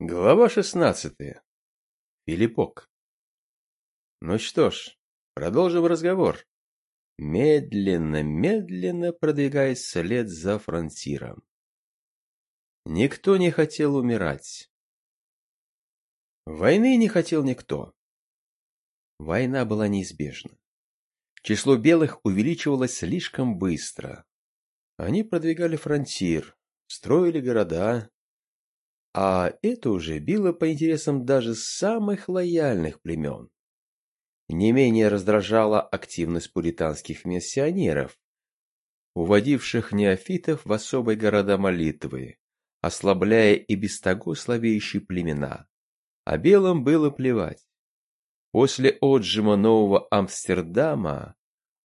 Глава шестнадцатая. Филиппок. Ну что ж, продолжим разговор. Медленно-медленно продвигаясь вслед за фронтиром. Никто не хотел умирать. Войны не хотел никто. Война была неизбежна. Число белых увеличивалось слишком быстро. Они продвигали фронтир, строили города, а это уже било по интересам даже самых лояльных племен. Не менее раздражала активность пуританских миссионеров, уводивших неофитов в особые города молитвы, ослабляя и без того слабеющие племена. А белым было плевать. После отжима Нового Амстердама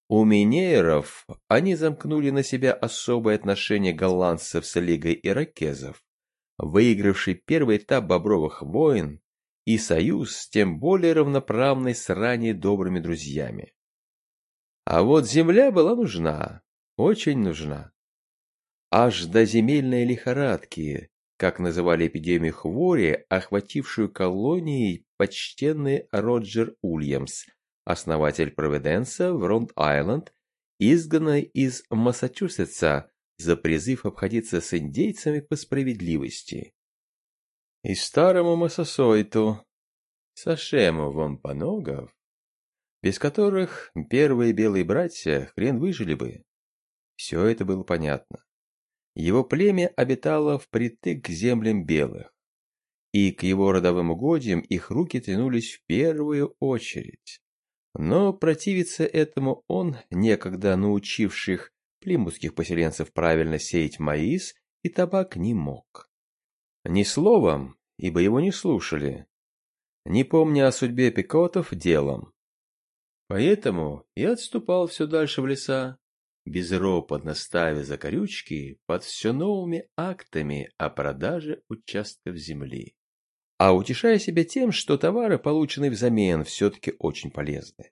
у минеров они замкнули на себя особое отношение голландцев с Лигой иракезов выигравший первый этап Бобровых войн и союз тем более равноправный с ранее добрыми друзьями. А вот земля была нужна, очень нужна. Аж до земельной лихорадки, как называли эпидемию хвори, охватившую колонии почтенный Роджер Ульямс, основатель Провиденса в Ронд-Айленд, изгнанный из Массачусетса за призыв обходиться с индейцами по справедливости. И старому Массасойту, Сашему Вампаногов, без которых первые белые братья хрен выжили бы. Все это было понятно. Его племя обитало впритык к землям белых, и к его родовым угодьям их руки тянулись в первую очередь. Но противиться этому он, некогда научивших плимутских поселенцев правильно сеять маис и табак не мог. Ни словом, ибо его не слушали, не помня о судьбе пикотов делом. Поэтому я отступал все дальше в леса, безропотно ставя закорючки под все новыми актами о продаже участков земли. А утешая себя тем, что товары, полученные взамен, все-таки очень полезны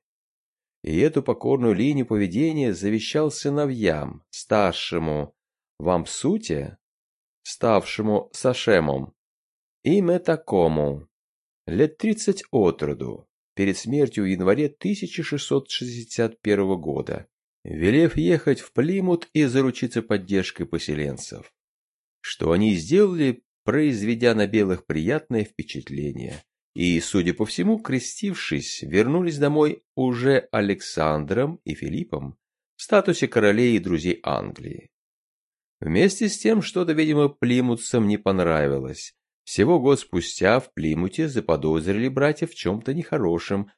и эту покорную линию поведения завещал сыновьям, старшему Вампсуте, ставшему Сашемом, и Метакому, лет тридцать от роду, перед смертью в январе 1661 года, велев ехать в Плимут и заручиться поддержкой поселенцев. Что они сделали, произведя на белых приятное впечатление и, судя по всему, крестившись, вернулись домой уже Александром и Филиппом в статусе королей и друзей Англии. Вместе с тем что-то, видимо, плимутцам не понравилось. Всего год спустя в Плимуте заподозрили братья в чем-то нехорошем,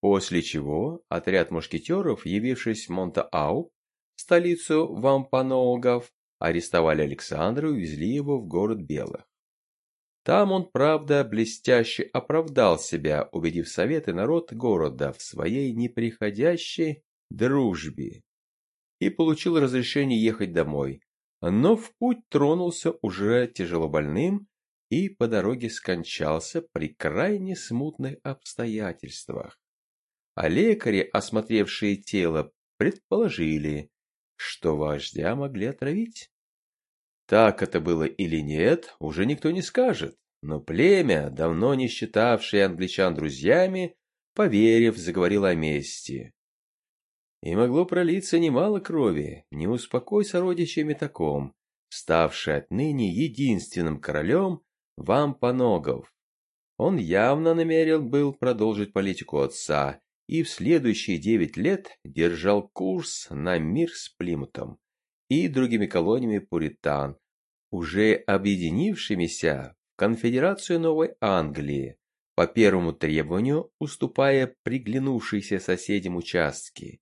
после чего отряд мушкетеров, явившись в Монта-Ау, столицу вампаногов, арестовали Александра и увезли его в город Белых. Там он, правда, блестяще оправдал себя, убедив совет и народ города в своей неприходящей дружбе и получил разрешение ехать домой. Но в путь тронулся уже тяжелобольным и по дороге скончался при крайне смутных обстоятельствах. А лекари, осмотревшие тело, предположили, что вождя могли отравить. Так это было или нет, уже никто не скажет, но племя, давно не считавшее англичан друзьями, поверив, заговорило о мести. И могло пролиться немало крови, не успокой сородичей Метаком, ставший отныне единственным королем вампаногов. Он явно намерен был продолжить политику отца и в следующие девять лет держал курс на мир с Плимутом и другими колониями пуритан, уже объединившимися в конфедерацию Новой Англии, по первому требованию уступая приглянувшиеся соседям участки.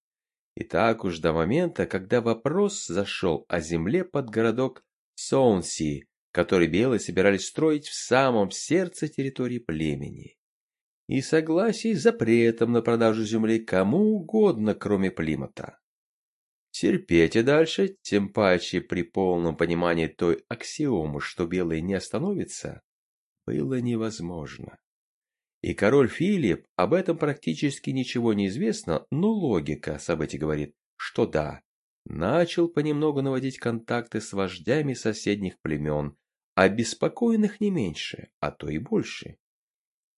И так уж до момента, когда вопрос зашел о земле под городок Соунси, который белые собирались строить в самом сердце территории племени. И согласие с запретом на продажу земли кому угодно, кроме Плимута. Терпеть и дальше, тем паче при полном понимании той аксиомы, что белые не остановятся, было невозможно. И король Филипп, об этом практически ничего не известно, но логика событий говорит, что да, начал понемногу наводить контакты с вождями соседних племен, обеспокоенных не меньше, а то и больше.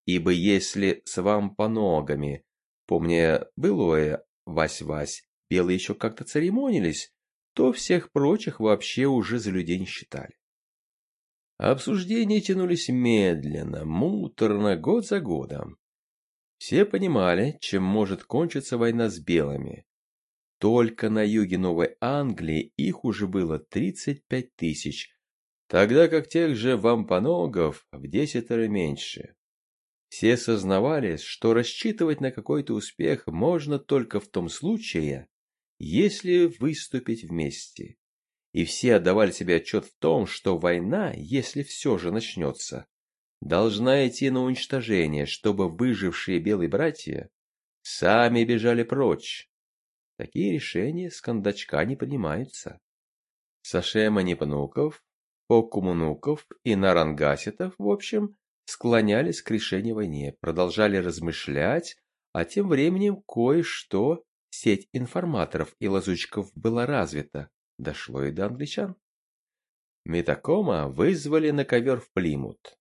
Ибо если с вам по ногами, помня былое Вась-Вась, белые еще как-то церемонились, то всех прочих вообще уже за людей не считали. Обсуждения тянулись медленно, муторно, год за годом. Все понимали, чем может кончиться война с белыми. Только на юге Новой Англии их уже было 35 тысяч, тогда как тех же вампаногов в десятеро меньше. Все сознавали, что рассчитывать на какой-то успех можно только в том случае, если выступить вместе. И все отдавали себе отчет в том, что война, если все же начнется, должна идти на уничтожение, чтобы выжившие белые братья сами бежали прочь. Такие решения с кондачка не принимаются. Сашема Непануков, Окумунуков и Нарангаситов, в общем, склонялись к решению войны, продолжали размышлять, а тем временем кое-что Сеть информаторов и лазучиков была развита, дошло и до англичан. Метакома вызвали на ковер в Плимут.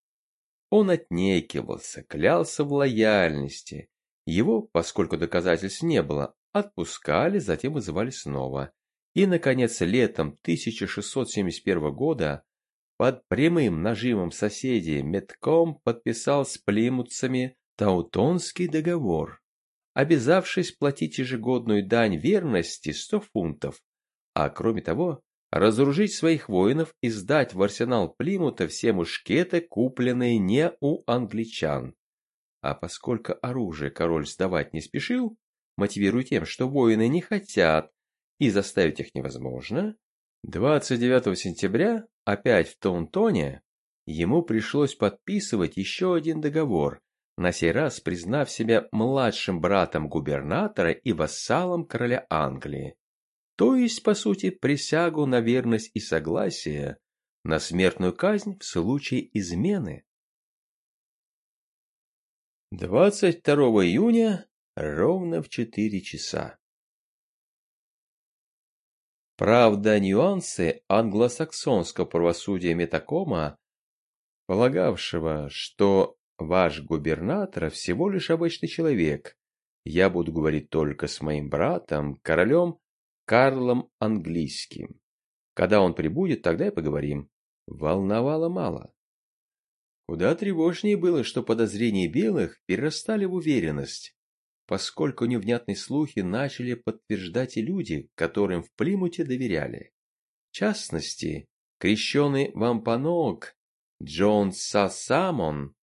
Он отнекивался, клялся в лояльности. Его, поскольку доказательств не было, отпускали, затем вызывали снова. И, наконец, летом 1671 года под прямым нажимом соседей Метком подписал с плимутцами Таутонский договор, обязавшись платить ежегодную дань верности 100 фунтов, а кроме того, разоружить своих воинов и сдать в арсенал Плимута все мушкеты, купленные не у англичан. А поскольку оружие король сдавать не спешил, мотивируя тем, что воины не хотят и заставить их невозможно, 29 сентября, опять в Таунтоне, ему пришлось подписывать еще один договор, на сей раз признав себя младшим братом губернатора и вассалом короля Англии, то есть, по сути, присягу на верность и согласие на смертную казнь в случае измены. 22 июня ровно в 4 часа. Правда, нюансы англосаксонского правосудия Метакома, полагавшего, что Ваш губернатор всего лишь обычный человек. Я буду говорить только с моим братом, королем Карлом Английским. Когда он прибудет, тогда и поговорим. Волновало мало. Куда тревожнее было, что подозрения белых перерастали в уверенность, поскольку невнятные слухи начали подтверждать и люди, которым в Плимуте доверяли. В частности, крещеный вампаног Джон Сасамон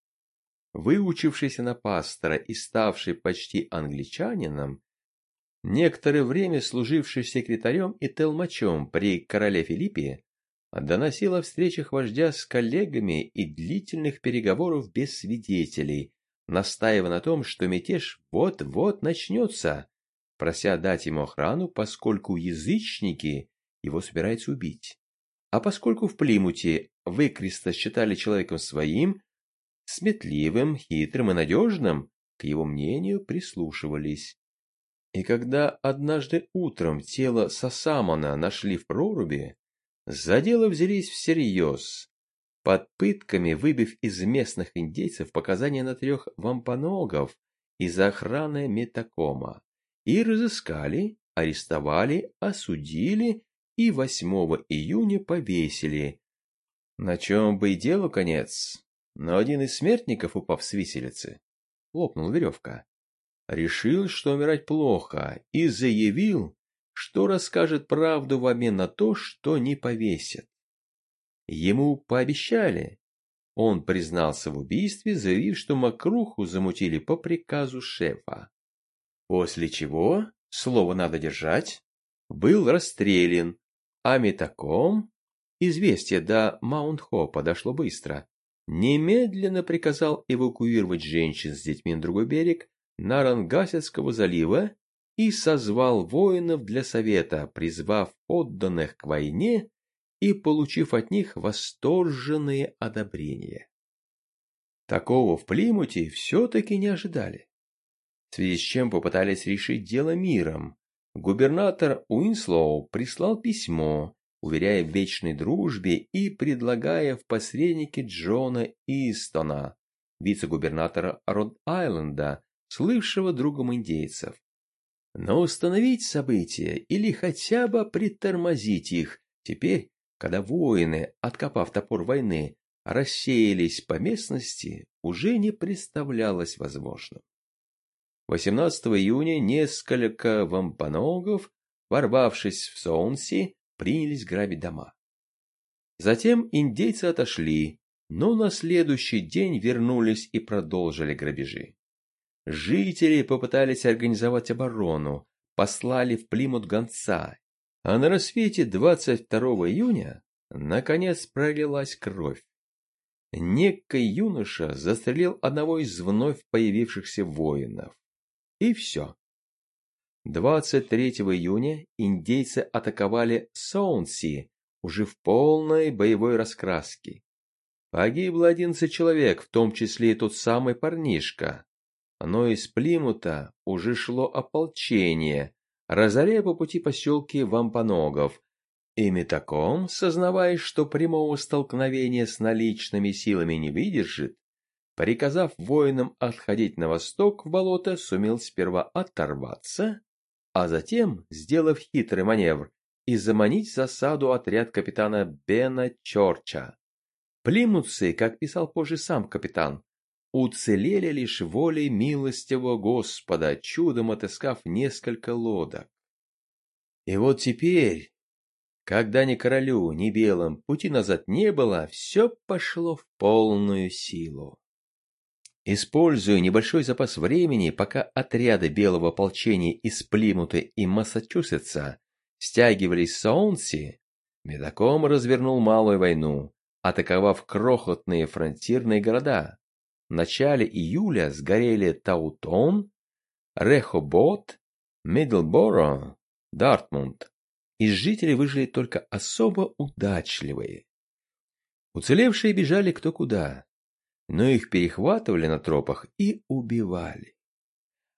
выучившийся на пастора и ставший почти англичанином, некоторое время служивший секретарем и телмачом при короле Филиппе, доносил о встречах вождя с коллегами и длительных переговоров без свидетелей, настаивая на том, что мятеж вот-вот начнется, прося дать ему охрану, поскольку язычники его собираются убить. А поскольку в Плимуте Выкреста считали человеком своим, сметливым, хитрым и надежным, к его мнению прислушивались. И когда однажды утром тело Сасамона нашли в проруби, за дело взялись всерьез, под пытками выбив из местных индейцев показания на трех вампаногов из охраны Метакома, и разыскали, арестовали, осудили и 8 июня повесили. На чем бы и делу конец, но один из смертников, упав с виселицы, лопнул веревка. Решил, что умирать плохо, и заявил, что расскажет правду в обмен на то, что не повесят. Ему пообещали. Он признался в убийстве, заявив, что мокруху замутили по приказу шефа. После чего, слово надо держать, был расстрелян, а метаком, известие до Маунт-Хопа дошло быстро, немедленно приказал эвакуировать женщин с детьми на другой берег Наррагансетского залива и созвал воинов для совета, призвав подданных к войне и получив от них восторженные одобрения. Такого в Плимуте все-таки не ожидали. В связи с чем попытались решить дело миром. Губернатор Уинслоу прислал письмо, уверяя в вечной дружбе и предлагая в посредники Джона Истона, вице-губернатора Род-Айленда, слывшего другом индейцев. Но установить события или хотя бы притормозить их теперь, когда воины, откопав топор войны, рассеялись по местности, уже не представлялось возможным. 18 июня несколько вампаногов, ворвавшись в Соунси, принялись грабить дома. Затем индейцы отошли, но на следующий день вернулись и продолжили грабежи. Жители попытались организовать оборону, послали в Плимут гонца, а на рассвете 22 июня наконец пролилась кровь. Некий юноша застрелил одного из вновь появившихся воинов. И все. 23 июня индейцы атаковали Соунси уже в полной боевой раскраске. Погибло 11 человек, в том числе и тот самый парнишка. Но из Плимута уже шло ополчение, разоряя по пути поселки вампаногов. И Метаком, сознавая, что прямого столкновения с наличными силами не выдержит, приказав воинам отходить на восток в болото, сумел сперва оторваться, а затем, сделав хитрый маневр, и заманить засаду отряд капитана Бена Чорча. Плимутцы, как писал позже сам капитан, уцелели лишь волей милостивого Господа, чудом отыскав несколько лодок. И вот теперь, когда ни королю, ни белым пути назад не было, все пошло в полную силу. Используя небольшой запас времени, пока отряды белого ополчения из Плимута и Массачусетса стягивались в Саунси, Медоком развернул малую войну, атаковав крохотные фронтирные города. В начале июля сгорели Таутон, Рехобот, Мидлборо, Дартмунд. Из жителей выжили только особо удачливые. Уцелевшие бежали кто куда, но их перехватывали на тропах и убивали.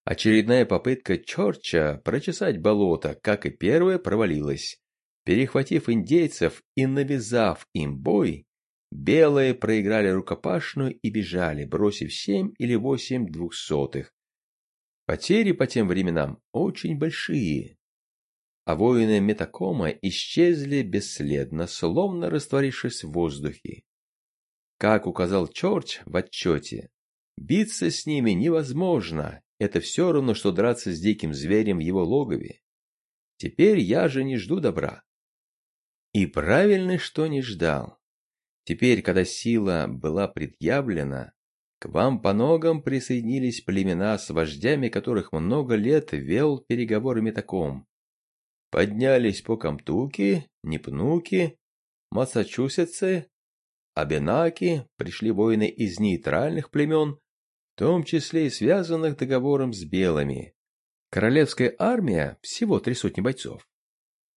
Очередная попытка Чорча прочесать болото, как и первая, провалилась. Перехватив индейцев и навязав им бой, белые проиграли рукопашную и бежали, бросив семь или восемь двухсотых. Потери по тем временам очень большие. А воины Метакома исчезли бесследно, словно растворившись в воздухе. Как указал Чорч в отчете, биться с ними невозможно, это все равно, что драться с диким зверем в его логове. Теперь я же не жду добра. И правильно, что не ждал. Теперь, когда сила была предъявлена, к вам по ногам присоединились племена, с вождями которых много лет вел переговорами таком. Поднялись по Камтуки, Непнуки, Массачусетсы, Абенаки, пришли воины из нейтральных племен, в том числе и связанных договором с белыми. Королевская армия, всего три сотни бойцов,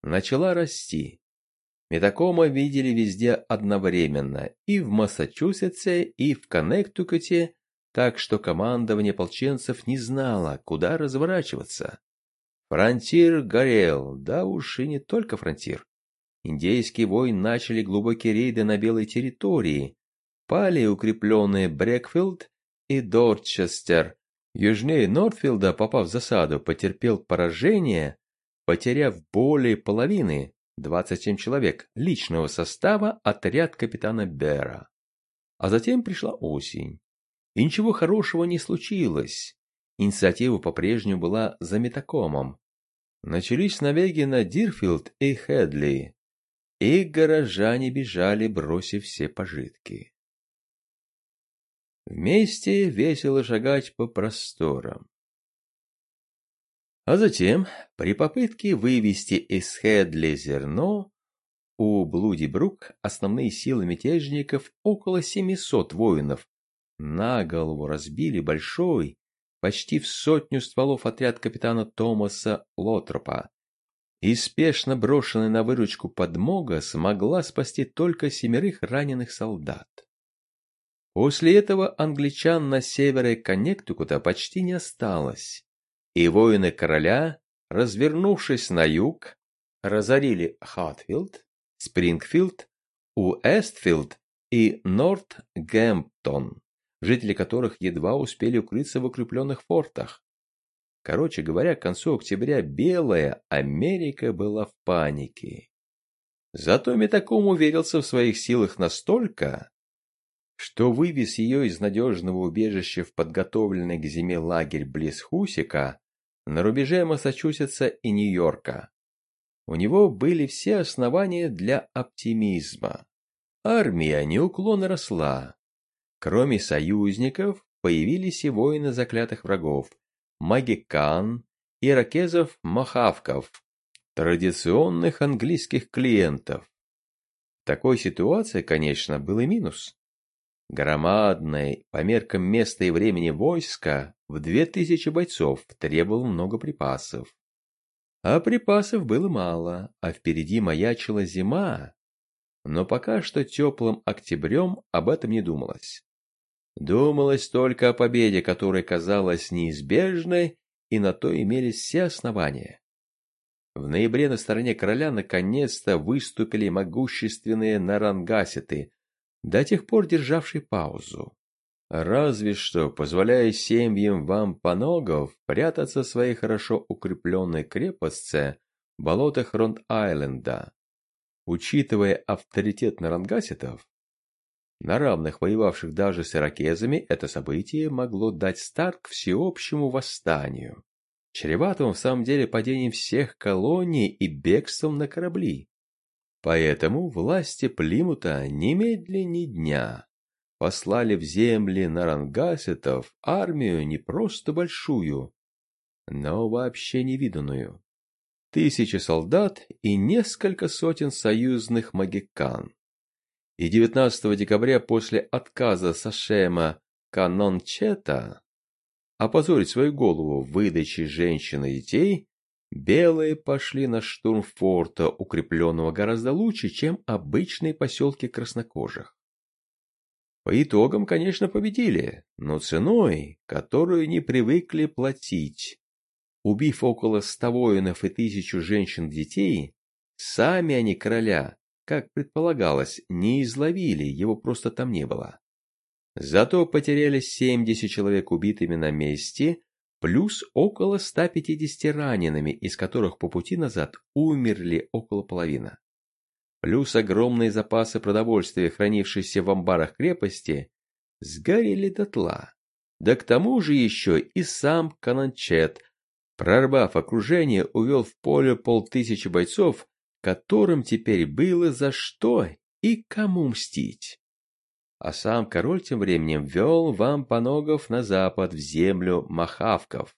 начала расти. Метакома видели везде одновременно, и в Массачусетсе, и в Коннектикуте, так что командование ополченцев не знало, куда разворачиваться. Фронтир горел, да уж и не только фронтир. Индейские войны начали глубокие рейды на белой территории. Пали укрепленные Брекфилд и Дорчестер. Южнее Нортфилда, попав в засаду, потерпел поражение, потеряв более половины, 27 человек, личного состава отряд капитана Бера. А затем пришла осень. И ничего хорошего не случилось. Инициатива по-прежнему была за метакомом. Начались набеги на Дирфилд и Хедли, и горожане бежали, бросив все пожитки. Вместе весело шагать по просторам. А затем, при попытке вывести из Хедли зерно, у Блудибрук основные силы мятежников около 700 воинов на голову разбили большой, почти в сотню стволов отряд капитана Томаса Лотропа, и спешно брошенная на выручку подмога смогла спасти только семерых раненых солдат. После этого англичан на севере Коннектикута почти не осталось, и воины короля, развернувшись на юг, разорили Хатфилд, Спрингфилд, Уэстфилд и Нортгемптон, жители которых едва успели укрыться в укрепленных фортах. Короче говоря, к концу октября Белая Америка была в панике. Зато Метаком уверился в своих силах настолько, что вывез ее из надежного убежища в подготовленный к зиме лагерь близ Хусика на рубеже Массачусетса и Нью-Йорка. У него были все основания для оптимизма. Армия неуклонно росла. Кроме союзников, появились и воины заклятых врагов – магикан, иракезов-махавков, традиционных английских клиентов. В такой ситуации, конечно, был и минус. Громадное, по меркам места и времени войска, в две тысячи бойцов требовал много припасов. А припасов было мало, а впереди маячила зима. Но пока что теплым октябрем об этом не думалось. Думалось только о победе, которая казалась неизбежной, и на то имелись все основания. В ноябре на стороне короля наконец-то выступили могущественные нарангаситы, до тех пор державший паузу. Разве что позволяя семьям вампаногов прятаться в своей хорошо укрепленной крепостце в болотах Ронд-Айленда. Учитывая авторитет нарангаситов, на равных воевавших даже с иракезами, это событие могло дать старт к всеобщему восстанию, чреватому в самом деле падением всех колоний и бегством на корабли. Поэтому власти Плимута немедли ни дня послали в земли нарангасетов армию не просто большую, но вообще невиданную. Тысячи солдат и несколько сотен союзных магикан. И 19 декабря после отказа Сашема Канончета опозорить свою голову в выдаче женщин и детей, Белые пошли на штурм форта, укрепленного гораздо лучше, чем обычные поселки краснокожих. По итогам, конечно, победили, но ценой, которую не привыкли платить. Убив около ста воинов и тысячу женщин-детей, сами они короля, как предполагалось, не изловили, его просто там не было. Зато потеряли 70 человек убитыми на месте, плюс около 150 ранеными, из которых по пути назад умерли около половины. Плюс огромные запасы продовольствия, хранившиеся в амбарах крепости, сгорели дотла. Да к тому же еще и сам Кананчет, прорвав окружение, увел в поле полтысячи бойцов, которым теперь было за что и кому мстить. А сам король тем временем вел вампаногов на запад в землю махавков,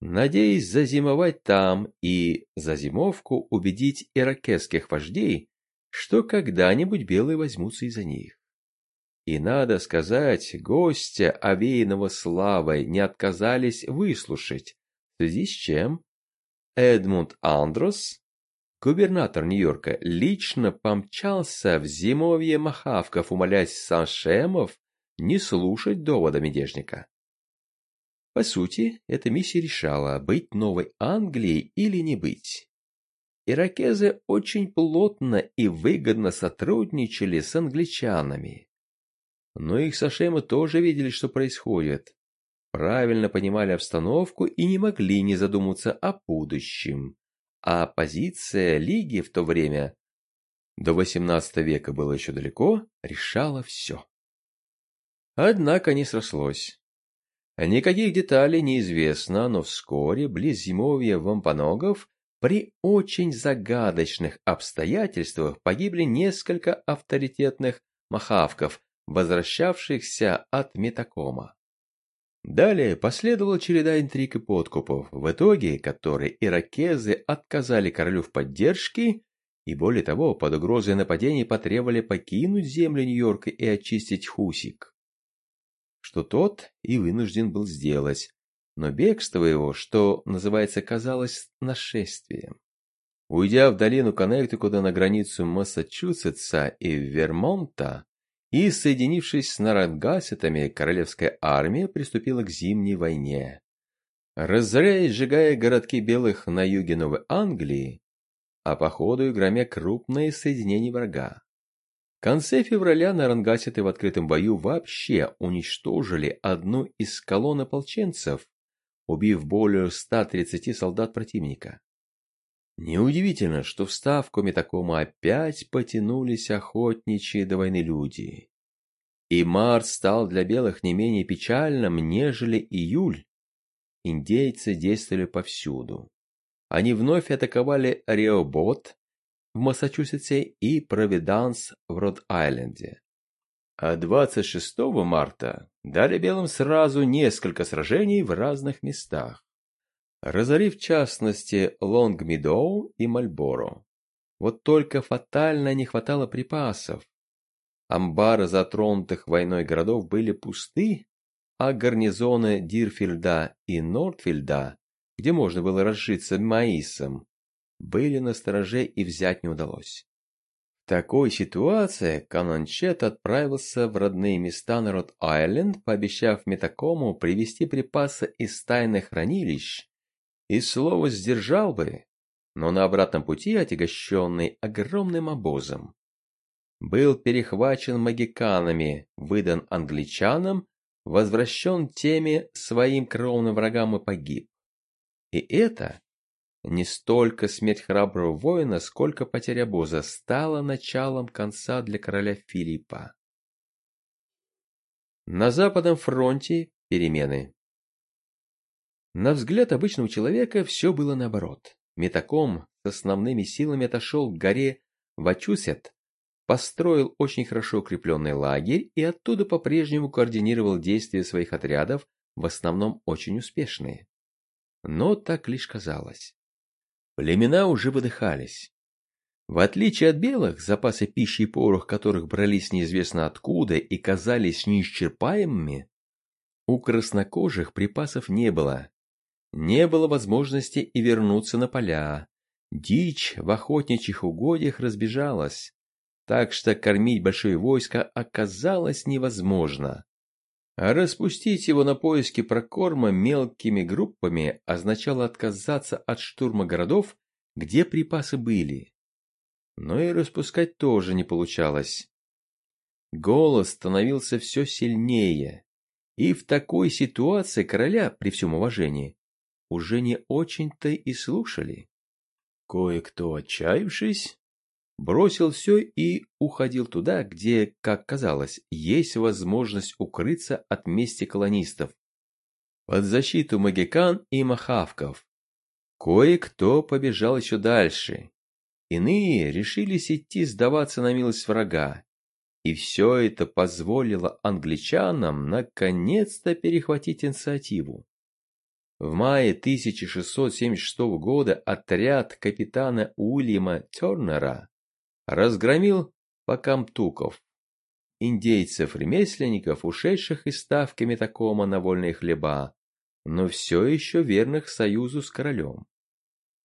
надеясь зазимовать там и за зимовку убедить иракесских вождей, что когда-нибудь белые возьмутся из-за них. И надо сказать, гостя, овеянного славой, не отказались выслушать, в связи с чем Эдмунд Андрос Губернатор Нью-Йорка лично помчался в зимовье Махавков умолять Саншемов не слушать довода мятежника. По сути, эта миссия решала, быть новой Англией или не быть. Иракезы очень плотно и выгодно сотрудничали с англичанами. Но их Сашемы тоже видели, что происходит, правильно понимали обстановку и не могли не задуматься о будущем а позиция Лиги в то время, до XVIII века было еще далеко, решала все. Однако не срослось. Никаких деталей неизвестно, но вскоре близ зимовья вампаногов при очень загадочных обстоятельствах погибли несколько авторитетных махавков, возвращавшихся от Метакома. Далее последовала череда интриг и подкупов, в итоге которой иракезы отказали королю в поддержке и, более того, под угрозой нападений потребовали покинуть землю Нью-Йорка и очистить Хусик. Что тот и вынужден был сделать, но бегство его, что называется, казалось нашествием. Уйдя в долину Коннектикута на границу Массачусетса и Вермонта, и, соединившись с Нарангасетами, королевская армия приступила к зимней войне. Разоряя и сжигая городки белых на юге Новой Англии, а по ходу и громя крупные соединения врага. В конце февраля нарангаситы в открытом бою вообще уничтожили одну из колонн ополченцев, убив более 130 солдат противника. Неудивительно, что в ставку Метакома опять потянулись охотничьи до войны люди. И март стал для белых не менее печальным, нежели июль. Индейцы действовали повсюду. Они вновь атаковали Реобот, в Массачусетсе и Провиданс в Род-Айленде. А 26 марта дали белым сразу несколько сражений в разных местах, разорив в частности Лонг-Медоу и Мальборо. Вот только фатально не хватало припасов. Амбары затронутых войной городов были пусты, а гарнизоны Дирфильда и Нортфильда, где можно было разжиться маисом, были на стороже и взять не удалось. В такой ситуации Кананчет отправился в родные места на Рот-Айленд, пообещав Метакому привезти припасы из тайных хранилищ, и слово сдержал бы, но на обратном пути, отягощенный огромным обозом, был перехвачен магиканами, выдан англичанам, возвращен теми своим кровным врагам и погиб. И это не столько смерть храброго воина, сколько потеря обоза стала началом конца для короля Филиппа. На Западном фронте перемены. На взгляд обычного человека все было наоборот. Метаком с основными силами отошел к горе Вачусет, построил очень хорошо укрепленный лагерь и оттуда по-прежнему координировал действия своих отрядов, в основном очень успешные. Но так лишь казалось. Племена уже выдыхались. В отличие от белых, запасы пищи и порох которых брались неизвестно откуда и казались неисчерпаемыми, у краснокожих припасов не было. Не было возможности и вернуться на поля. Дичь в охотничьих угодьях разбежалась, так что кормить большое войско оказалось невозможно. А распустить его на поиски прокорма мелкими группами означало отказаться от штурма городов, где припасы были. Но и распускать тоже не получалось. Голос становился все сильнее, и в такой ситуации короля, при всем уважении, уже не очень-то и слушали. Кое-кто, отчаявшись, бросил все и уходил туда, где, как казалось, есть возможность укрыться от мести колонистов. Под защиту магикан и махавков. Кое-кто побежал еще дальше. Иные решились идти сдаваться на милость врага. И все это позволило англичанам наконец-то перехватить инициативу. В мае 1676 года отряд капитана Уильяма Тернера разгромил покамтуков, индейцев-ремесленников, ушедших из ставки Метакома на вольные хлеба, но все еще верных союзу с королем.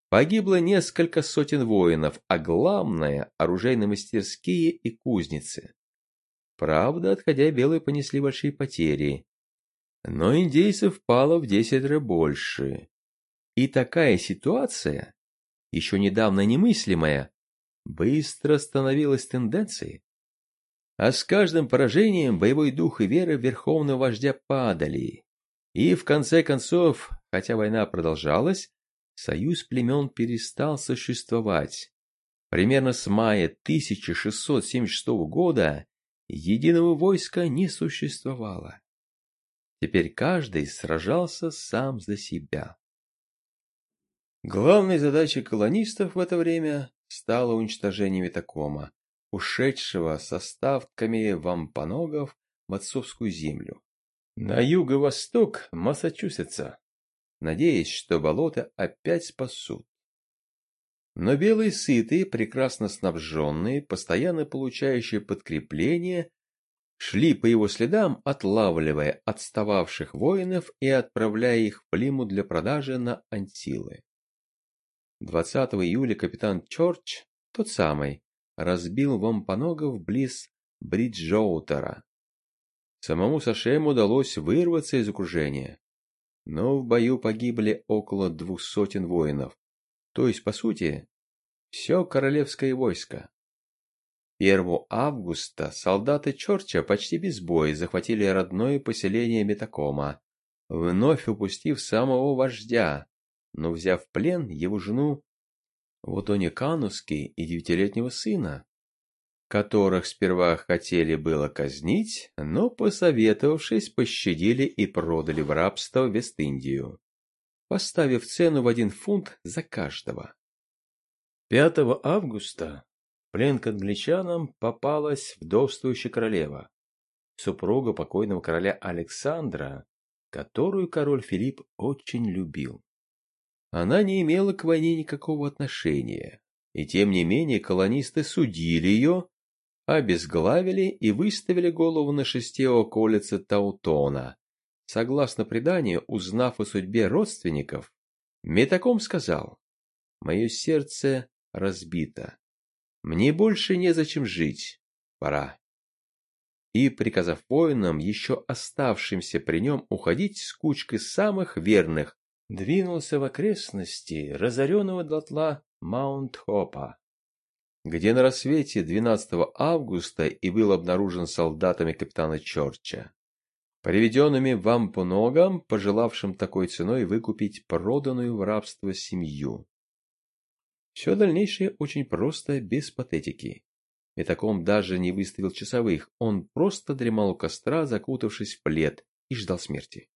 Погибло несколько сотен воинов, а главное – оружейные мастерские и кузницы. Правда, отходя белые понесли большие потери, но индейцев пало в десятеро больше. И такая ситуация, еще недавно немыслимая, быстро становилась тенденцией. А с каждым поражением боевой дух и вера верховного вождя падали. И в конце концов, хотя война продолжалась, союз племен перестал существовать. Примерно с мая 1676 года единого войска не существовало. Теперь каждый сражался сам за себя. Главной задачей колонистов в это время стало уничтожение Витакома, ушедшего со ставками вампаногов в отцовскую землю. На юго-восток Массачусетса, надеясь, что болото опять спасут. Но белые сытые, прекрасно снабженные, постоянно получающие подкрепление, шли по его следам, отлавливая отстававших воинов и отправляя их в Плиму для продажи на антилы. 20 июля капитан Чорч, тот самый, разбил вампаногов близ Бриджоутера. Самому Сашему удалось вырваться из окружения, но в бою погибли около двух сотен воинов. То есть, по сути, все королевское войско. 1 августа солдаты Чорча почти без боя захватили родное поселение Метакома, вновь упустив самого вождя, но взяв в плен его жену Вотони Кануски и девятилетнего сына, которых сперва хотели было казнить, но, посоветовавшись, пощадили и продали в рабство Вест-Индию, поставив цену в один фунт за каждого. 5 августа плен к англичанам попалась вдовствующая королева, супруга покойного короля Александра, которую король Филипп очень любил. Она не имела к войне никакого отношения, и тем не менее колонисты судили ее, обезглавили и выставили голову на шесте околице Таутона. Согласно преданию, узнав о судьбе родственников, Метаком сказал, «Мое сердце разбито. Мне больше незачем жить. Пора. И, приказав воинам, еще оставшимся при нем уходить с кучкой самых верных, двинулся в окрестности разоренного дотла Маунт-Хопа, где на рассвете 12 августа и был обнаружен солдатами капитана Чорча, приведенными в Ампуногам, пожелавшим такой ценой выкупить проданную в рабство семью. Все дальнейшее очень просто, без патетики. Метаком даже не выставил часовых, он просто дремал у костра, закутавшись в плед, и ждал смерти.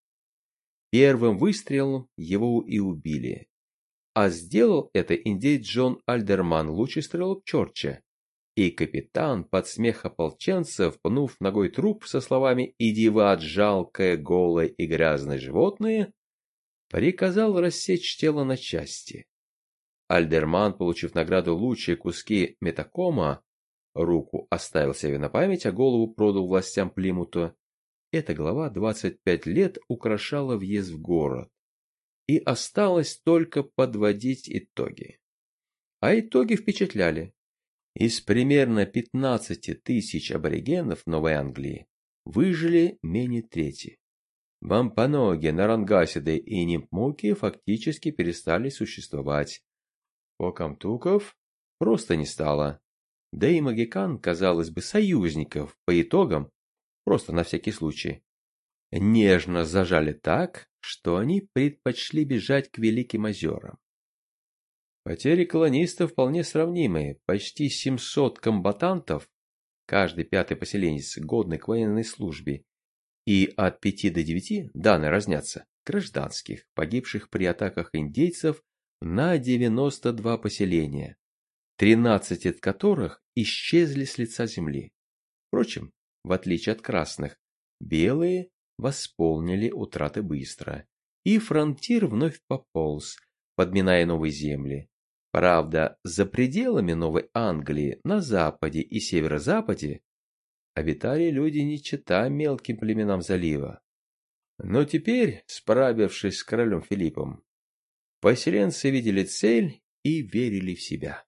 Первым выстрелом его и убили. А сделал это индейец Джон Альдерман, лучший стрелок Чорча. И капитан, под смех ополченцев, пнув ногой труп со словами «Иди в ад, жалкое, голое и грязное животное», приказал рассечь тело на части. Альдерман, получив награду лучшие куски метакома, руку оставил себе на память, а голову продал властям Плимута. Эта глава 25 лет украшала въезд в город. И осталось только подводить итоги. А итоги впечатляли. Из примерно 15 тысяч аборигенов Новой Англии выжили менее трети. Вампаноги, Нарангасиды и Нимпмуки фактически перестали существовать, Окамтуков просто не стало. Да и Магикан, казалось бы, союзников по итогам, просто на всякий случай, нежно зажали так, что они предпочли бежать к Великим озерам. Потери колонистов вполне сравнимые, почти 700 комбатантов, каждый пятый поселенец, годный к военной службе, и от 5 до 9, данные разнятся, гражданских, погибших при атаках индейцев на 92 поселения, 13 из которых исчезли с лица земли. Впрочем, в отличие от красных, белые восполнили утраты быстро, и фронтир вновь пополз, подминая новые земли. Правда, за пределами Новой Англии, на западе и северо-западе, обитали люди не чета мелким племенам залива. Но теперь, справившись с королем Филиппом, Поселенцы видели цель и верили в себя.